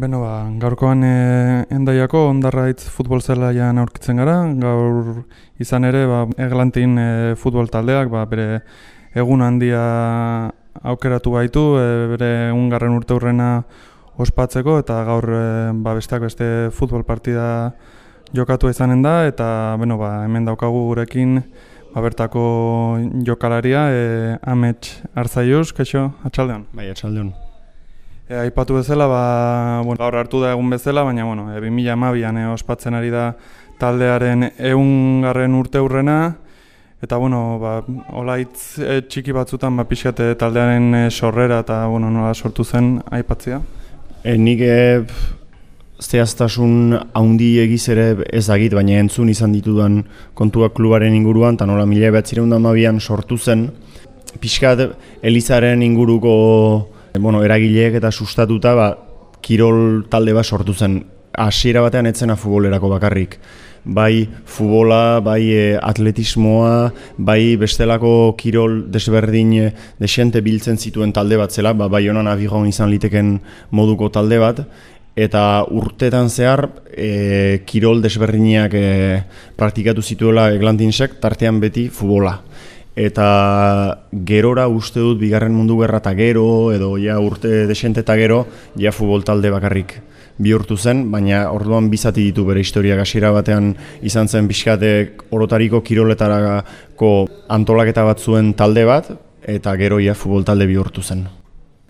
Beno, ba, gaurkoan e, endaiako ondarraitz futbol zelaian aurkitzen gara, gaur izan ere ba, eglantin e, futbol taldeak ba, bere egun handia aukeratu baitu, e, bere ungarren urte hurrena ospatzeko eta gaur e, ba, besteak beste futbol partida jokatu izanen da eta beno, ba, hemen daukagu gurekin ba, bertako jokalaria e, Amets Arzaiuz, kaixo, atxaldeon? Bai, atxaldeon. E, aipatu bezala, ba, bueno, gaur hartu da egun bezala, baina bueno, e, 2000 amabian e, ospatzen ari da taldearen eungarren urte hurrena, eta bueno, ba, olaitz e, txiki batzutan ba, pixate taldearen e, sorrera eta bueno, nola sortu zen aipatzea. E, nik e, zehaztasun haundi egiz ere ez agit, baina entzun izan ditudan kontuak klubaren inguruan, eta nola mila behatzireun amabian sortu zen, pixkat Elizaren inguruko bueno, eragileek eta sustatuta ba, kirol talde bat sortu zen. Hasiera batean etzena futbolerako bakarrik. Bai futbola, bai e, atletismoa, bai bestelako kirol desberdin e, desente biltzen zituen talde bat zela, ba, bai honan abigon izan liteken moduko talde bat, eta urtetan zehar e, kirol desberdinak e, praktikatu zituela eglantinsek, tartean beti futbola eta gerora uste dut bigarren mundu gerra eta gero edo ja urte desente eta gero ja futbol talde bakarrik bihurtu zen, baina orduan bizati ditu bere historia gasiera batean izan zen pixkate orotariko kiroletarako antolaketa bat zuen talde bat eta gero ja futbol talde bihurtu zen.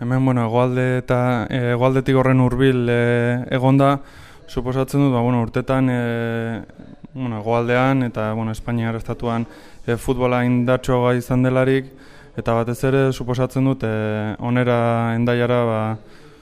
Hemen, bueno, egoalde eta egoaldetik horren hurbil e, egonda, suposatzen dut, ba, bueno, urtetan e, bueno, egoaldean eta bueno, Espainiar estatuan e, futbola indartxo gai izan delarik, eta batez ere suposatzen dut e, onera endaiara ba,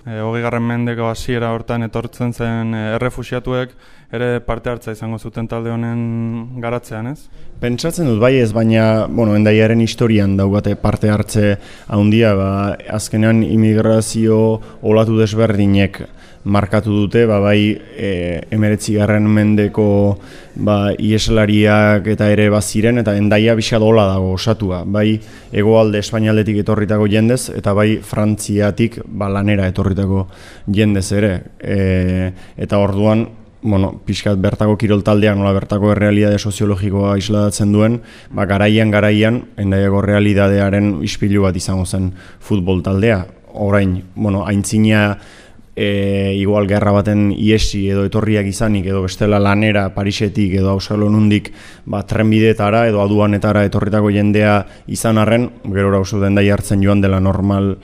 e, hogei garren mendeko hasiera hortan etortzen zen errefusiatuek ere parte hartza izango zuten talde honen garatzean, ez? Pentsatzen dut bai ez, baina bueno, endaiaren historian daugate parte hartze handia, ba, azkenean imigrazio olatu desberdinek markatu dute, ba, bai e, emeretzi garren mendeko ba, ieslariak eta ere baziren, eta endaia bisadola dago osatua, bai egoalde espainaldetik etorritako jendez, eta bai frantziatik ba, lanera etorritako jendez ere. E, eta orduan, bueno, pixkat bertako kirol taldean, nola bertako errealidade soziologikoa isladatzen duen, ba, garaian, garaian, endaiako realidadearen ispilu bat izango zen futbol taldea. Orain, bueno, aintzina e, igual gerra baten iesi edo etorriak izanik edo bestela lanera Parisetik edo Auskalo nundik ba, trenbidetara edo aduanetara etorritako jendea izan arren, gero oso den hartzen joan dela normal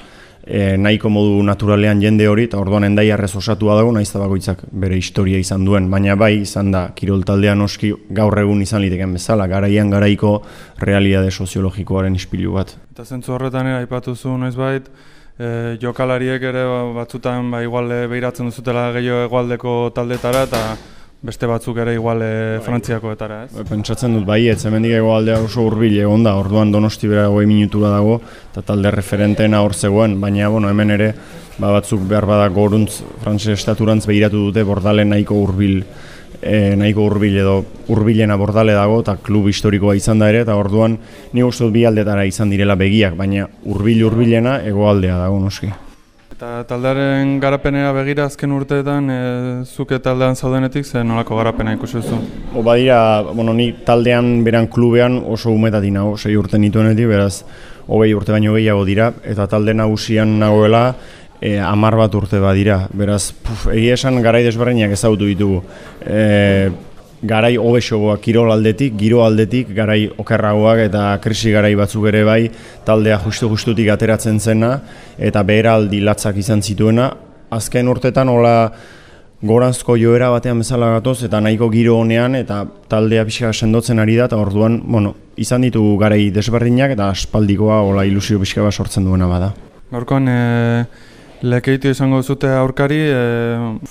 e, nahiko modu naturalean jende hori, eta orduan endai arrez dago, nahiz bakoitzak bere historia izan duen, baina bai izan da, kirol taldean oski gaur egun izan liteken bezala, garaian garaiko realidade soziologikoaren ispilu bat. Eta zentzu horretan aipatu zu, noiz bait, e, jokalariek ere ba, batzutan ba, igual e, behiratzen duzutela gehiago egualdeko taldetara eta beste batzuk ere igual e, frantziakoetara, ez? Bai, pentsatzen dut bai, ez hemendik egoaldea oso hurbil egon da, orduan donosti bera goi minutura dago, eta talde referenteena hor zegoen, baina bueno, hemen ere ba, batzuk behar badak goruntz frantzese estaturantz behiratu dute bordalen nahiko hurbil e, nahiko hurbil edo hurbilena bordale dago eta klub historikoa izan da ere eta orduan ni uste bi aldetara izan direla begiak baina hurbil hurbilena hegoaldea dago noski. Eta taldearen garapenera begira azken urteetan e, zuke taldean zaudenetik ze nolako garapena ikusi duzu? O badira, bueno, ni taldean beran klubean oso umetatik nago, sei urte nituenetik, beraz hogei urte baino gehiago dira eta talde nagusian nagoela e, amar bat urte badira. Beraz, puf, egia esan garai desberdinak ezagutu ditugu. E, garai hobesogoak kirol aldetik, giro aldetik, garai okerragoak eta krisi garai batzuk ere bai, taldea justu-justutik ateratzen zena, eta beheraldi latzak izan zituena. Azken urtetan, hola, goranzko joera batean bezala gatoz, eta nahiko giro honean, eta taldea pixka sendotzen ari da, eta orduan, bueno, izan ditu garai desberdinak, eta aspaldikoa, hola, ilusio pixka bat sortzen duena bada. Gaurkoan, e, Lekeitu izango zute aurkari, e,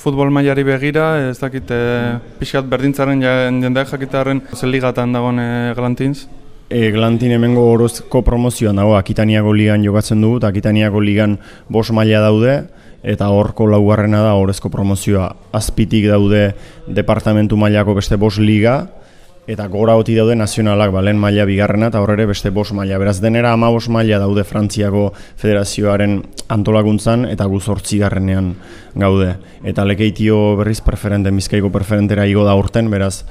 futbol mailari begira, ez dakit e, pixkat berdintzaren jendeak jakitaren zeligatan dagoen e, Glantins? E, Glantin hemengo orozko promozioan dago, Akitaniako ligan jokatzen dugu, eta Akitaniako ligan bos maila daude, eta horko laugarrena da orozko promozioa azpitik daude departamentu mailako beste bos liga, eta gora hoti daude nazionalak, ba, lehen maila bigarrena eta horre beste bos maila. Beraz, denera ama bos maila daude Frantziako federazioaren antolakuntzan eta gu garrenean gaude. Eta lekeitio berriz preferente, bizkaiko preferentera igo da urten, beraz,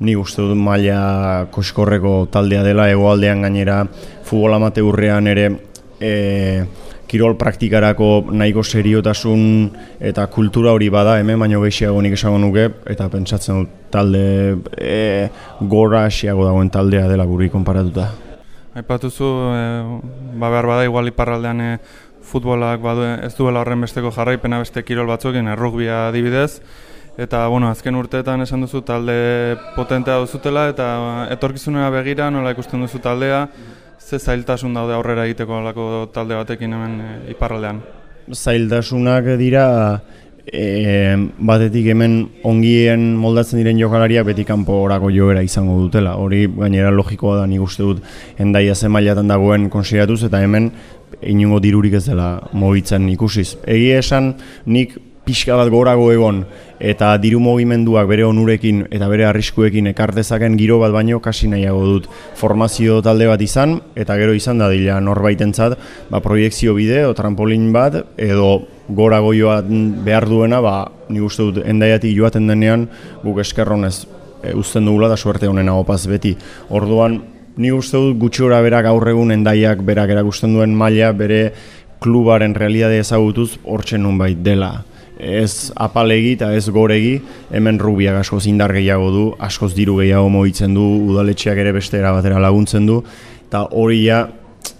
ni uste dut maila koskorreko taldea dela, egoaldean gainera, futbol amate urrean ere, e, kirol praktikarako nahiko seriotasun eta kultura hori bada hemen baino gehiago nik esango nuke eta pentsatzen dut talde e, gora asiago dagoen taldea dela guri konparatuta. Aipatuzu, e, ba behar bada igual iparraldean e, futbolak badu ez duela horren besteko jarraipena beste kirol batzuekin, errugbia adibidez, eta bueno, azken urteetan esan duzu talde potentea duzutela eta etorkizunera begira nola ikusten duzu taldea, ze zailtasun daude aurrera egiteko alako talde batekin hemen e, iparraldean? Zailtasunak dira e, batetik hemen ongien moldatzen diren jokalariak beti kanpo orako joera izango dutela. Hori gainera logikoa da nik uste dut endaia ze mailatan dagoen konsideratuz eta hemen inungo dirurik ez dela mobitzen ikusiz. Egi esan nik pixka bat gorago egon eta diru mugimenduak bere onurekin eta bere arriskuekin ekartezaken giro bat baino kasi nahiago dut. Formazio talde bat izan eta gero izan da dila norbaitentzat ba, proiektzio bide o trampolin bat edo gorago joan behar duena ba, nik uste dut endaiatik joaten denean guk eskerronez e, uzten dugula da suerte honen opaz beti. Orduan Ni uste dut gutxora berak gaur egun endaiak berak erakusten duen maila bere klubaren realidade ezagutuz hortzen nunbait dela ez apalegi eta ez goregi, hemen rubiak askoz indar gehiago du, askoz diru gehiago moitzen du, udaletxeak ere beste erabatera laguntzen du, eta hori ja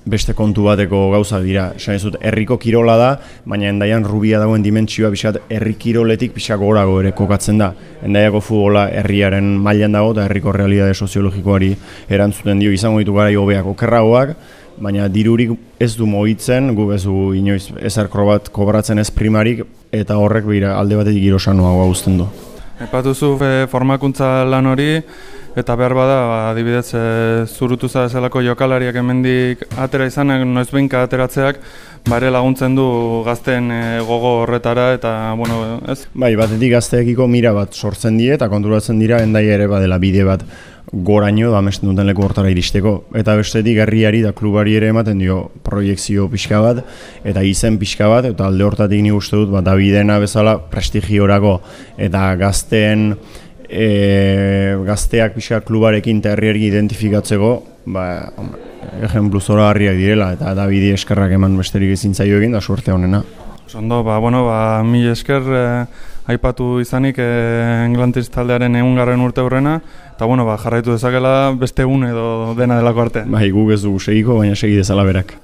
beste kontu bateko gauza dira. Esan ez dut, herriko kirola da, baina endaian rubia dagoen dimentsioa bisat herri kiroletik pixak gorago ere kokatzen da. Endaiako futbola herriaren mailan dago eta herriko realidade soziologikoari erantzuten dio izango ditu gara hobeak okerragoak, baina dirurik ez du moitzen, gu ez du inoiz ezarkro bat kobratzen ez primarik, eta horrek bira alde batetik girosanoa hau du. Epatuzu e, formakuntza lan hori, eta behar bada, ba, adibidez, e, zurutu zelako jokalariak hemendik atera izanak, noiz behinka ateratzeak, bare laguntzen du gazten e, gogo horretara, eta, bueno, ez? Bai, batetik gazteekiko mira bat sortzen die, eta konturatzen dira, endai ere badela bide bat goraino da amesten duten leku hortara iristeko. Eta bestetik herriari da klubari ere ematen dio proiektzio pixka bat, eta izen pixka bat, eta alde hortatik ni uste dut, bat Davidena bezala prestigiorako, eta gazteen e, gazteak pixka klubarekin eta herriari identifikatzeko, ba, ejemplu zora harriak direla, eta Davidi eskerrak eman besterik ezin zaio egin, da suerte honena. Ondo, ba, bueno, ba, mi esker eh, aipatu izanik eh, Englantiz taldearen egun garren urte horrena, eta bueno, ba, jarraitu dezakela beste egun edo dena delako arte. Bai, guk ez dugu segiko, baina segi dezala berak.